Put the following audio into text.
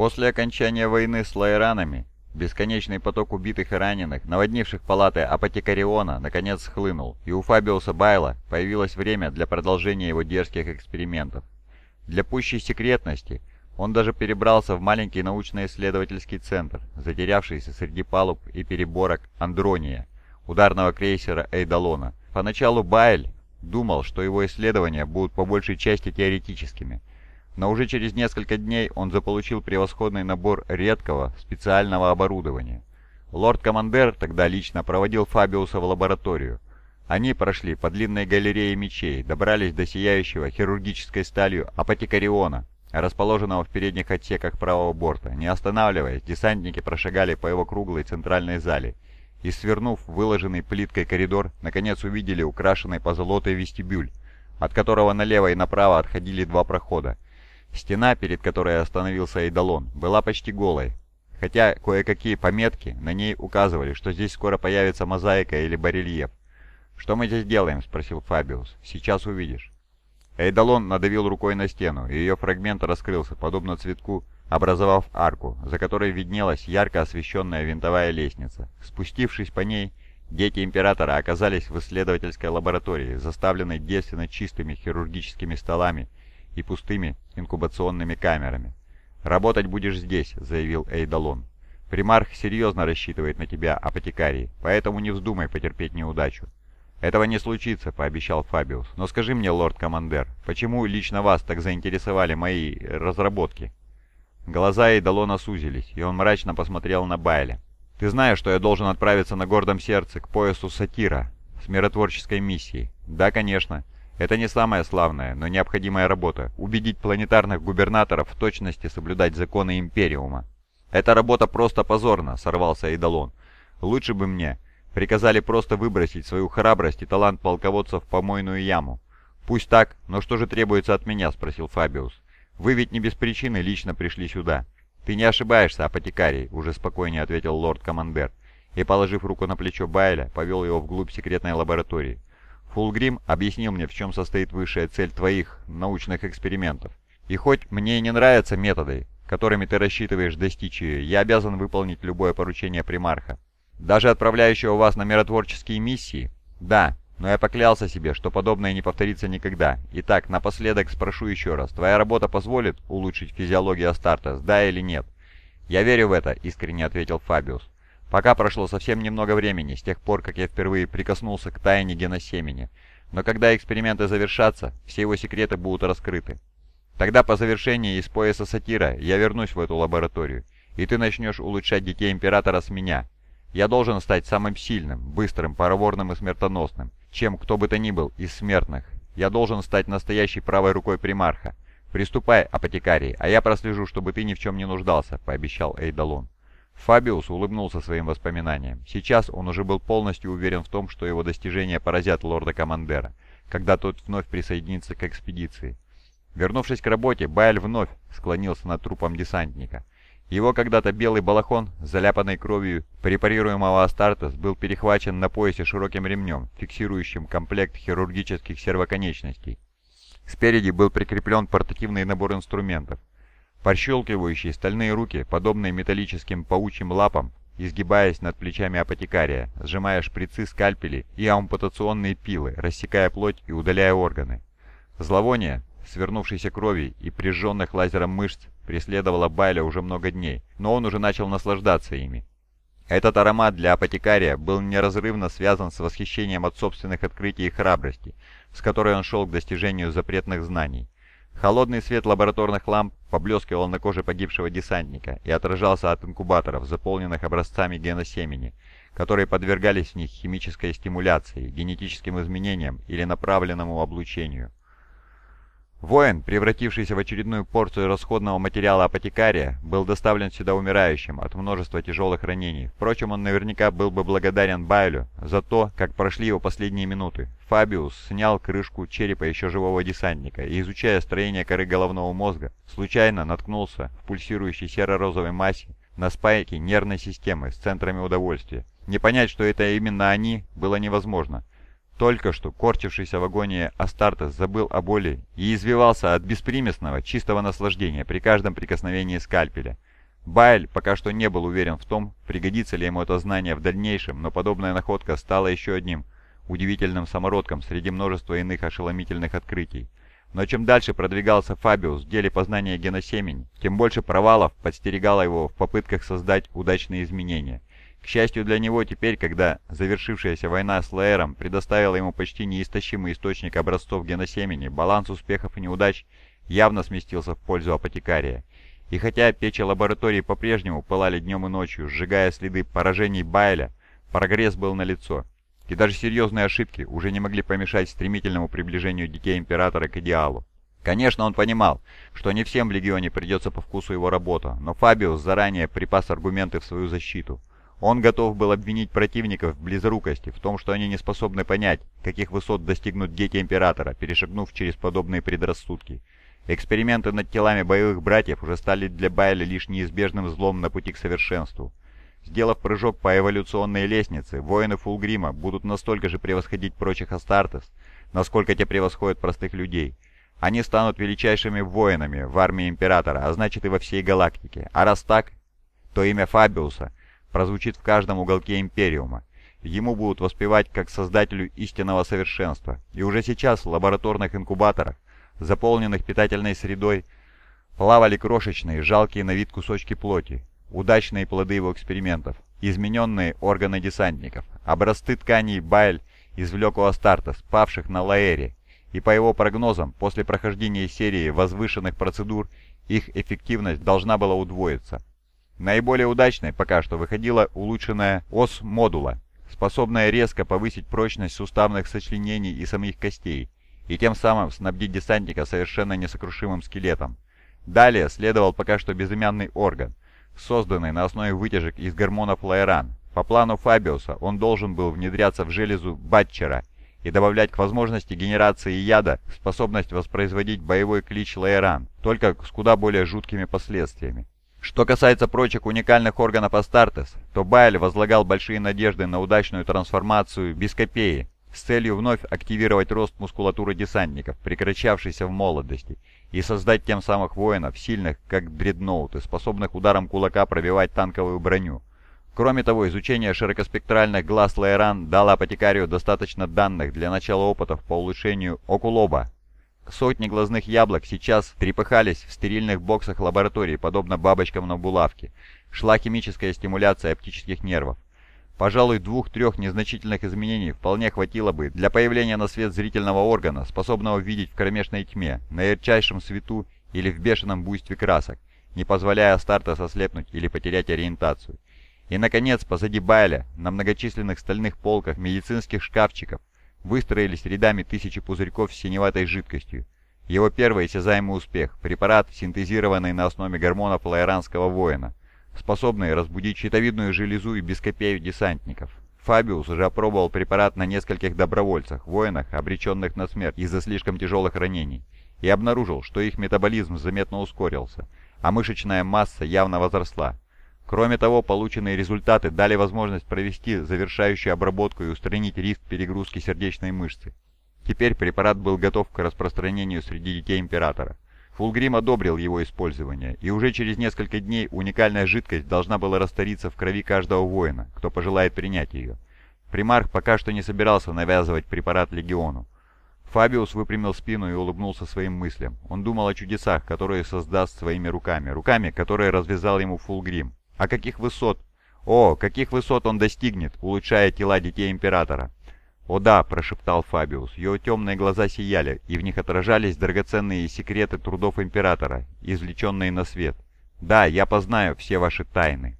После окончания войны с лайранами, бесконечный поток убитых и раненых, наводнивших палаты Апотекариона, наконец схлынул, и у Фабиуса Байла появилось время для продолжения его дерзких экспериментов. Для пущей секретности он даже перебрался в маленький научно-исследовательский центр, затерявшийся среди палуб и переборок Андрония, ударного крейсера Эйдалона. Поначалу Байль думал, что его исследования будут по большей части теоретическими, но уже через несколько дней он заполучил превосходный набор редкого специального оборудования. Лорд-командер тогда лично проводил Фабиуса в лабораторию. Они прошли по длинной галерее мечей, добрались до сияющего хирургической сталью апотекариона, расположенного в передних отсеках правого борта. Не останавливаясь, десантники прошагали по его круглой центральной зале и, свернув выложенный плиткой коридор, наконец увидели украшенный позолотой вестибюль, от которого налево и направо отходили два прохода. Стена, перед которой остановился Эйдалон, была почти голой, хотя кое-какие пометки на ней указывали, что здесь скоро появится мозаика или барельеф. «Что мы здесь делаем?» — спросил Фабиус. «Сейчас увидишь». Эйдалон надавил рукой на стену, и ее фрагмент раскрылся, подобно цветку, образовав арку, за которой виднелась ярко освещенная винтовая лестница. Спустившись по ней, дети Императора оказались в исследовательской лаборатории, заставленной девственно чистыми хирургическими столами и пустыми инкубационными камерами. «Работать будешь здесь», — заявил Эйдалон. «Примарх серьезно рассчитывает на тебя, апотекарий, поэтому не вздумай потерпеть неудачу». «Этого не случится», — пообещал Фабиус. «Но скажи мне, лорд-командер, почему лично вас так заинтересовали мои разработки?» Глаза Эйдалона сузились, и он мрачно посмотрел на Байля. «Ты знаешь, что я должен отправиться на гордом сердце к поясу Сатира с миротворческой миссией?» «Да, конечно. Это не самая славная, но необходимая работа – убедить планетарных губернаторов в точности соблюдать законы Империума». «Эта работа просто позорна», – сорвался Эйдалон. «Лучше бы мне приказали просто выбросить свою храбрость и талант полководца в помойную яму». «Пусть так, но что же требуется от меня?» – спросил Фабиус. Вы ведь не без причины лично пришли сюда». «Ты не ошибаешься, апотекарий», — уже спокойнее ответил лорд-командер, и, положив руку на плечо Байля, повел его вглубь секретной лаборатории. «Фулгрим объяснил мне, в чем состоит высшая цель твоих научных экспериментов. И хоть мне и не нравятся методы, которыми ты рассчитываешь достичь ее, я обязан выполнить любое поручение примарха. Даже отправляющего вас на миротворческие миссии? Да, но я поклялся себе, что подобное не повторится никогда. Итак, напоследок спрошу еще раз. Твоя работа позволит улучшить физиологию Астартес, да или нет? Я верю в это, искренне ответил Фабиус. Пока прошло совсем немного времени, с тех пор, как я впервые прикоснулся к тайне геносемени. Но когда эксперименты завершатся, все его секреты будут раскрыты. Тогда по завершении из пояса сатира я вернусь в эту лабораторию, и ты начнешь улучшать детей Императора с меня. Я должен стать самым сильным, быстрым, пароворным и смертоносным чем кто бы то ни был из смертных. Я должен стать настоящей правой рукой примарха. Приступай, апотекарий, а я прослежу, чтобы ты ни в чем не нуждался», — пообещал Эйдалон. Фабиус улыбнулся своим воспоминаниям. Сейчас он уже был полностью уверен в том, что его достижения поразят лорда-командера, когда тот вновь присоединится к экспедиции. Вернувшись к работе, Байль вновь склонился над трупом десантника. Его когда-то белый балахон, заляпанный кровью препарируемого Астартес, был перехвачен на поясе широким ремнем, фиксирующим комплект хирургических сервоконечностей. Спереди был прикреплен портативный набор инструментов. Пощелкивающие стальные руки, подобные металлическим паучьим лапам, изгибаясь над плечами апотекария, сжимая шприцы, скальпели и ампутационные пилы, рассекая плоть и удаляя органы. Зловоние, свернувшейся крови и прижженных лазером мышц, преследовала Байля уже много дней, но он уже начал наслаждаться ими. Этот аромат для апотекария был неразрывно связан с восхищением от собственных открытий и храбрости, с которой он шел к достижению запретных знаний. Холодный свет лабораторных ламп поблескивал на коже погибшего десантника и отражался от инкубаторов, заполненных образцами геносемени, которые подвергались в них химической стимуляции, генетическим изменениям или направленному облучению. Воин, превратившийся в очередную порцию расходного материала апотекария, был доставлен сюда умирающим от множества тяжелых ранений. Впрочем, он наверняка был бы благодарен Байлю за то, как прошли его последние минуты. Фабиус снял крышку черепа еще живого десантника и, изучая строение коры головного мозга, случайно наткнулся в пульсирующей серо-розовой массе на спайке нервной системы с центрами удовольствия. Не понять, что это именно они, было невозможно. Только что корчившийся в агонии Астартес забыл о боли и извивался от беспримесного, чистого наслаждения при каждом прикосновении скальпеля. Байль пока что не был уверен в том, пригодится ли ему это знание в дальнейшем, но подобная находка стала еще одним удивительным самородком среди множества иных ошеломительных открытий. Но чем дальше продвигался Фабиус в деле познания геносемени, тем больше провалов подстерегало его в попытках создать удачные изменения. К счастью для него, теперь, когда завершившаяся война с Лаэром предоставила ему почти неистощимый источник образцов геносемени, баланс успехов и неудач явно сместился в пользу апотекария. И хотя печи лаборатории по-прежнему пылали днем и ночью, сжигая следы поражений Байля, прогресс был налицо и даже серьезные ошибки уже не могли помешать стремительному приближению детей Императора к идеалу. Конечно, он понимал, что не всем в Легионе придется по вкусу его работа, но Фабиус заранее припас аргументы в свою защиту. Он готов был обвинить противников в близорукости, в том, что они не способны понять, каких высот достигнут дети Императора, перешагнув через подобные предрассудки. Эксперименты над телами боевых братьев уже стали для Байля лишь неизбежным злом на пути к совершенству. Сделав прыжок по эволюционной лестнице, воины Фулгрима будут настолько же превосходить прочих Астартес, насколько те превосходят простых людей. Они станут величайшими воинами в армии Императора, а значит и во всей галактике. А раз так, то имя Фабиуса прозвучит в каждом уголке Империума. Ему будут воспевать как создателю истинного совершенства. И уже сейчас в лабораторных инкубаторах, заполненных питательной средой, плавали крошечные, жалкие на вид кусочки плоти, удачные плоды его экспериментов, измененные органы десантников, образцы тканей Байль извлек у Астартес, павших на Лаэре, и по его прогнозам, после прохождения серии возвышенных процедур, их эффективность должна была удвоиться. Наиболее удачной пока что выходила улучшенная ос модула, способная резко повысить прочность суставных сочленений и самих костей, и тем самым снабдить десантника совершенно несокрушимым скелетом. Далее следовал пока что безымянный орган, созданный на основе вытяжек из гормонов Лайран. По плану Фабиуса он должен был внедряться в железу Батчера и добавлять к возможности генерации яда способность воспроизводить боевой клич Лайран, только с куда более жуткими последствиями. Что касается прочих уникальных органов Астартес, то Байль возлагал большие надежды на удачную трансформацию Бископеи с целью вновь активировать рост мускулатуры десантников, прекращавшийся в молодости, и создать тем самых воинов, сильных, как дредноуты, способных ударом кулака пробивать танковую броню. Кроме того, изучение широкоспектральных глаз Лайран дало апотекарию достаточно данных для начала опытов по улучшению окулоба. Сотни глазных яблок сейчас трепыхались в стерильных боксах лаборатории, подобно бабочкам на булавке. Шла химическая стимуляция оптических нервов. Пожалуй, двух-трех незначительных изменений вполне хватило бы для появления на свет зрительного органа, способного видеть в кромешной тьме, на ярчайшем свету или в бешеном буйстве красок, не позволяя старта сослепнуть или потерять ориентацию. И, наконец, позади Байля, на многочисленных стальных полках медицинских шкафчиков, выстроились рядами тысячи пузырьков с синеватой жидкостью. Его первый осязаемый успех – препарат, синтезированный на основе гормонов лаэранского воина – способные разбудить щитовидную железу и бескопею десантников. Фабиус уже опробовал препарат на нескольких добровольцах, воинах, обреченных на смерть из-за слишком тяжелых ранений, и обнаружил, что их метаболизм заметно ускорился, а мышечная масса явно возросла. Кроме того, полученные результаты дали возможность провести завершающую обработку и устранить риск перегрузки сердечной мышцы. Теперь препарат был готов к распространению среди детей Императора. Фулгрим одобрил его использование, и уже через несколько дней уникальная жидкость должна была раствориться в крови каждого воина, кто пожелает принять ее. Примарх пока что не собирался навязывать препарат Легиону. Фабиус выпрямил спину и улыбнулся своим мыслям. Он думал о чудесах, которые создаст своими руками, руками, которые развязал ему Фулгрим. А каких высот? О, каких высот он достигнет, улучшая тела детей Императора. «О да», — прошептал Фабиус, его темные глаза сияли, и в них отражались драгоценные секреты трудов Императора, извлеченные на свет. «Да, я познаю все ваши тайны».